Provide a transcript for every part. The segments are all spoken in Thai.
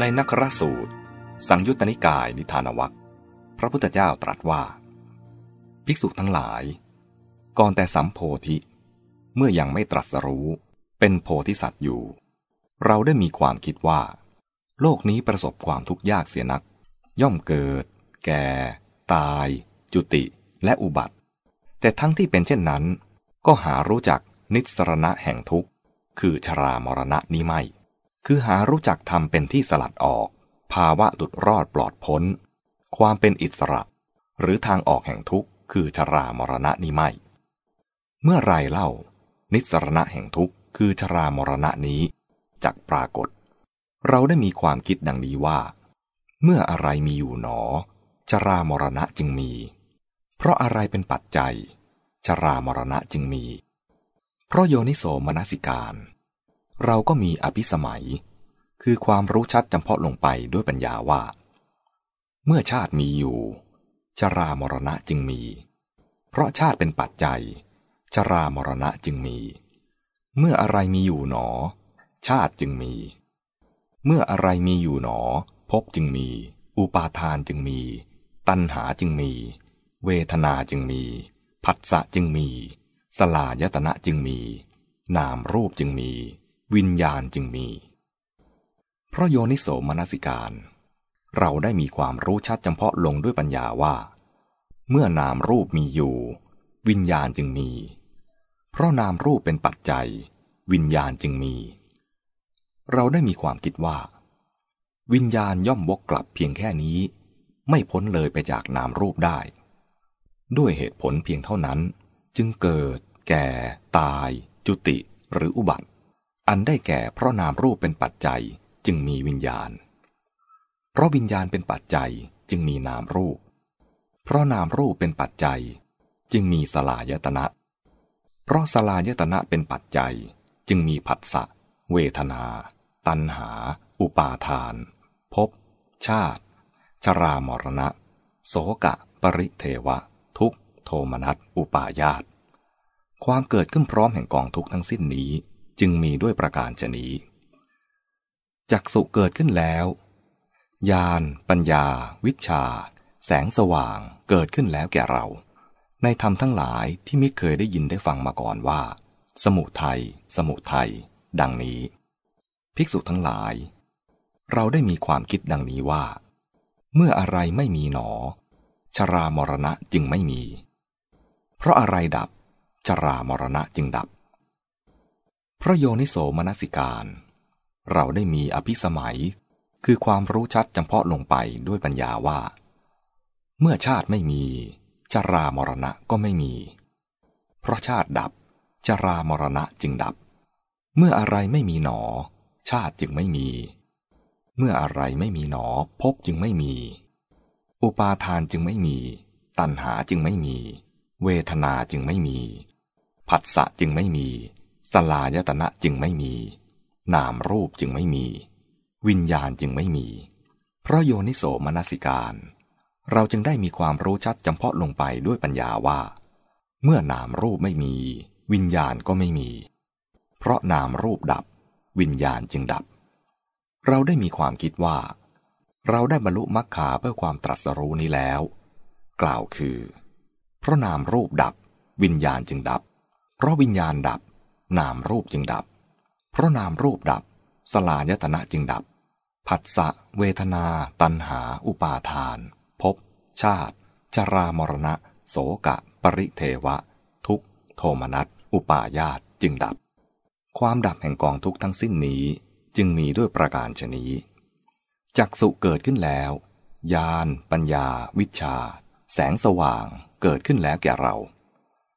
ในนักรสูตร สังยุตตนิกายนิทานวัคพระพุทธเจ้าตรัสว่า ภิกษุทั้งหลาย ก่อนแต่สัมโพธิ เมื่อยังไม่ตรัสรู้เป็นโพธิสัตว์อยู่ เราได้มีความคิดว่า โลกนี้ประสบความทุกข์ยากเสียนัก ย่อมเกิด แก่ ตาย จุติ และอุบัติ แต่ทั้งที่เป็นเช่นนั้น ก็หารู้จักนิสรณะแห่งทุกข์ คือชรามรณะนี้ไม่ คือหารู้จักทำเป็นที่สลัดออก ภาวะหลุดรอดปลอดพ้น ความเป็นอิสระ หรือทางออกแห่งทุกข์ คือชรามรณะนี้ไม่ เมื่อไรเล่า นิสรณะแห่งทุกข์ คือชรามรณะนี้จักปรากฏ เราได้มีความคิดดังนี้ว่า เมื่ออะไรมีอยู่หนอ ชรามรณะจึงมี เพราะอะไรเป็นปัจจัย ชรามรณะจึงมี เพราะโยนิโสมนสิการ เราก็มีอภิสมัย คือความรู้ชัดจำเพาะลงไปด้วยปัญญาว่า เมื่อชาติมีอยู่ ชรามรณะจึงมี เพราะชาติเป็นปัจจัย ชรามรณะจึงมี เมื่ออะไรมีอยู่หนอ ชาติจึงมี เมื่ออะไรมีอยู่หนอภพจึงมี อุปาทานจึงมี ตัณหาจึงมี เวทนาจึงมี ผัสสะจึงมี สลายตนะจึงมี นามรูปจึงมี วิญญาณจึงมี เพราะโยนิโสมนสิการ เราได้มีความรู้ชัดจำเพาะลงด้วยปัญญาว่า เมื่อนามรูปมีอยู่ วิญญาณจึงมี เพราะนามรูปเป็นปัจจัย วิญญาณจึงมี เราได้มีความคิดว่า วิญญาณย่อมวกกลับเพียงแค่นี้ ไม่พ้นเลยไปจากนามรูปได้ ด้วยเหตุผลเพียงเท่านั้น จึงเกิด แก่ ตาย จุติหรืออุบัติ อันได้แก่เพราะนามรูปเป็นปัจจัยจึงมีวิญญาณ เพราะวิญญาณเป็นปัจจัยจึงมีนามรูป เพราะนามรูปเป็นปัจจัย จึงมีสลายตนะ เพราะสลายตนะเป็นปัจจัย จึงมีผัสสะ เวทนา ตัณหา อุปาทาน ภพ ชาติ ชรามรณะ โสกะ ปริเทวะ ทุกโทมนัส อุปาญาต ความเกิดขึ้นพร้อมแห่งกองทุกทั้งสิ้นนี้ จึงมีด้วยประการชนี้จักสุเกิดขึ้นแล้ว ญาณปัญญา วิชา แสงสว่างเกิดขึ้นแล้วแก่เรา ในธรรมทั้งหลายที่ไม่เคยได้ยินได้ฟังมาก่อนว่า สมุทัยสมุทัยดังนี้ ภิกษุทั้งหลาย เราได้มีความคิดดังนี้ว่า เมื่ออะไรไม่มีหนอ ชรามรณะจึงไม่มี เพราะอะไรดับ ชรามรณะจึงดับ ระโยนิโสมนสิการ เราได้มีอภิสมัย คือความรู้ชัดจำเพาะลงไปด้วยปัญญาว่า เมื่อชาติไม่มีชรามรณะก็ไม่มี เพราะชาติดับชรามรณะจึงดับ เมื่ออะไรไม่มีหนอ ชาติจึงไม่มี เมื่ออะไรไม่มีหนอภพจึงไม่มี อุปาทานจึงไม่มี ตัณหาจึงไม่มี เวทนาจึงไม่มีผัสสะจึงไม่มี สลายตนะจึงไม่มี นามรูปจึงไม่มี วิญญาณจึงไม่มี เพราะโยนิโสมนสิการ เราจึงได้มีความรู้ชัดจำเพาะลงไปด้วยปัญญาว่า เมื่อนามรูปไม่มี วิญญาณก็ไม่มี เพราะนามรูปดับ วิญญาณจึงดับ เราได้มีความคิดว่า เราได้บรรลุมรรคาเพื่อความตรัสรู้นี้แล้ว กล่าวคือ เพราะนามรูปดับ วิญญาณจึงดับ เพราะวิญญาณดับ นามรูปจึงดับ เพราะนามรูปดับ สลายตนะจึงดับ ผัสสะเวทนา ตัณหา อุปาทานภพชาติ จรามรณะ โสกะ ปริเทวะ ทุกโทมนัสอุปาญาตจึงดับ ความดับแห่งกองทุกทั้งสิ้นนี้จึงมีด้วยประการชนี้จักสุเกิดขึ้นแล้วญาณปัญญา วิชา แสงสว่างเกิดขึ้นแล้วแก่เรา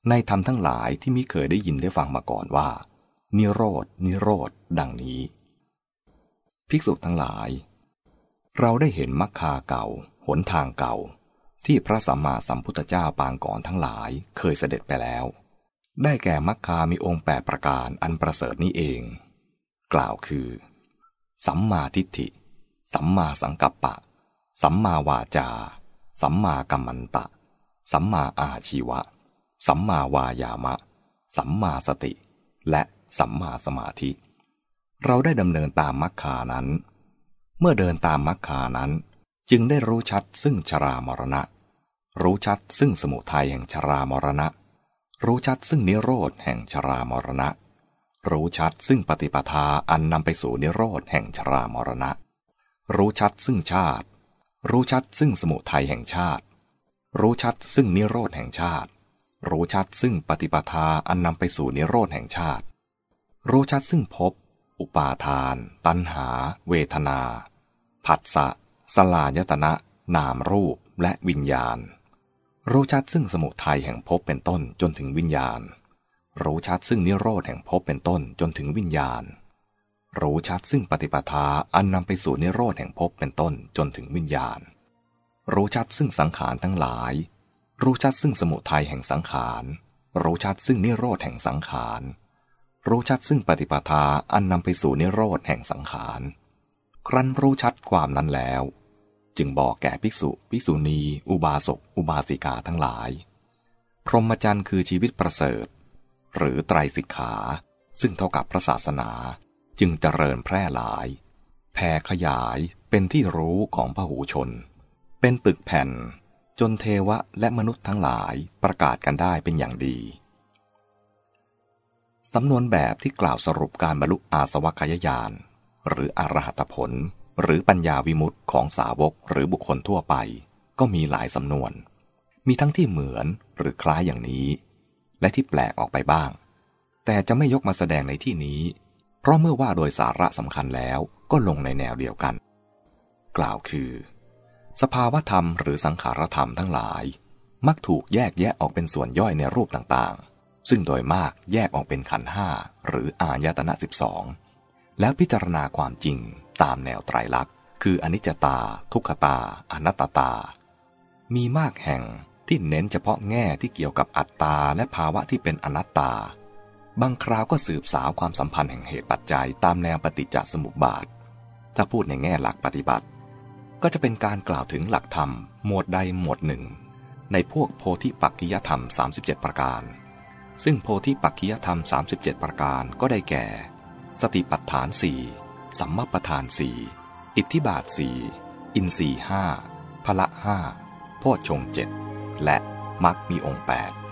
ในธรรมทั้งหลายที่มิเคยได้ยินได้ฟังมาก่อนว่า นิโรดนิโรธดังนี้ ภิกษุทั้งหลาย เราได้เห็นมรรคาเก่า หนทางเก่า ที่พระสัมมาสัมพุทธเจ้าปางก่อนทั้งหลายเคยเสด็จไปแล้ว ได้แก่มรรคามีองค์แปดประการอันประเสริฐนี้เอง กล่าวคือ สัมมาทิฏฐิ สัมมาสังกัปปะ สัมมาวาจา สัมมากัมมันตะ สัมมาอาชีวะ สัมมาวายามะ สัมมาสติ และสัมมาสมาธิ เราได้ดำเนินตามมรรคานั้น เมื่อเดินตามมรรคานั้นจึงได้รู้ชัดซึ่งชรามรณะ รู้ชัดซึ่งสมุทัยแห่งชรามรณะ รู้ชัดซึ่งนิโรธแห่งชรามรณะ รู้ชัดซึ่งปฏิปทาอันนำไปสู่นิโรธแห่งชรามรณะ รู้ชัดซึ่งชาติ รู้ชัดซึ่งสมุทัยแห่งชาติ รู้ชัดซึ่งนิโรธแห่งชาติ รู้ชัดซึ่งปฏิปทาอันนำไปสู่นิโรธแห่งชาติ รู้ชัดซึ่งภพอุปาทาน ตัณหา เวทนา ผัสสะ สลายตนะ นามรูปและวิญญาณ รู้ชัดซึ่งสมุทัยแห่งภพเป็นต้นจนถึงวิญญาณ รู้ชัดซึ่งนิโรธแห่งภพเป็นต้นจนถึงวิญญาณ รู้ชัดซึ่งปฏิปทาอันนำไปสู่นิโรธแห่งภพเป็นต้นจนถึงวิญญาณ รู้ชัดซึ่งสังขารทั้งหลาย รู้ชัดซึ่งสมุทัยแห่งสังขาร รู้ชัดซึ่งนิโรธแห่งสังขาร รู้ชัดซึ่งปฏิปทาอันนำไปสู่นิโรธแห่งสังขาร ครั้นรู้ชัดความนั้นแล้ว จึงบอกแก่ภิกษุ ภิกษุณี อุบาสก อุบาสิกาทั้งหลาย พรหมจรรย์คือชีวิตประเสริฐ หรือไตรสิกขา ซึ่งเท่ากับพระศาสนา จึงเจริญแพร่หลาย แผ่ขยายเป็นที่รู้ของพหูชน เป็นปึกแผ่น จนเทวะและมนุษย์ทั้งหลายประกาศกันได้เป็นอย่างดี สำนวนแบบที่กล่าวสรุปการบรรลุอาสวัคยายานหรืออรหัตผล หรือปัญญาวิมุตติของสาวกหรือบุคคลทั่วไป ก็มีหลายสำนวน มีทั้งที่เหมือนหรือคล้ายอย่างนี้ และที่แปลกออกไปบ้าง แต่จะไม่ยกมาแสดงในที่นี้ เพราะเมื่อว่าโดยสาระสำคัญแล้วก็ลงในแนวเดียวกัน กล่าวคือ สภาวธรรมหรือสังขารธรรมทั้งหลาย มักถูกแยกแยะออกเป็นส่วนย่อยในรูปต่างๆ ซึ่งโดยมากแยกออกเป็นขันห้าหรืออายตนะสิบสองแล้วพิจารณาความจริงตามแนวไตรลักษณ์ คืออนิจจตา ทุกขตา อนัตตา มีมากแห่งที่เน้นเฉพาะแง่ที่เกี่ยวกับอัตตาและภาวะที่เป็นอนัตตา บางคราวก็สืบสาวความสัมพันธ์แห่งเหตุปัจจัยตามแนวปฏิจจสมุปบาท ถ้าพูดในแง่หลักปฏิบัติ ก็จะเป็นการกล่าวถึงหลักธรรม หมวดใดหมวดหนึ่ง ในพวกโพธิปักกิยธรรม 37 ประการ ซึ่งโพธิปักขิยธรรม 37 ประการก็ได้แก่ สติปัฏฐานสี่สัมมาประธานสี่อิทธิบาทสี่อินทรีห้าพละห้าโพชฌงเจ็ดและมักมีองค์8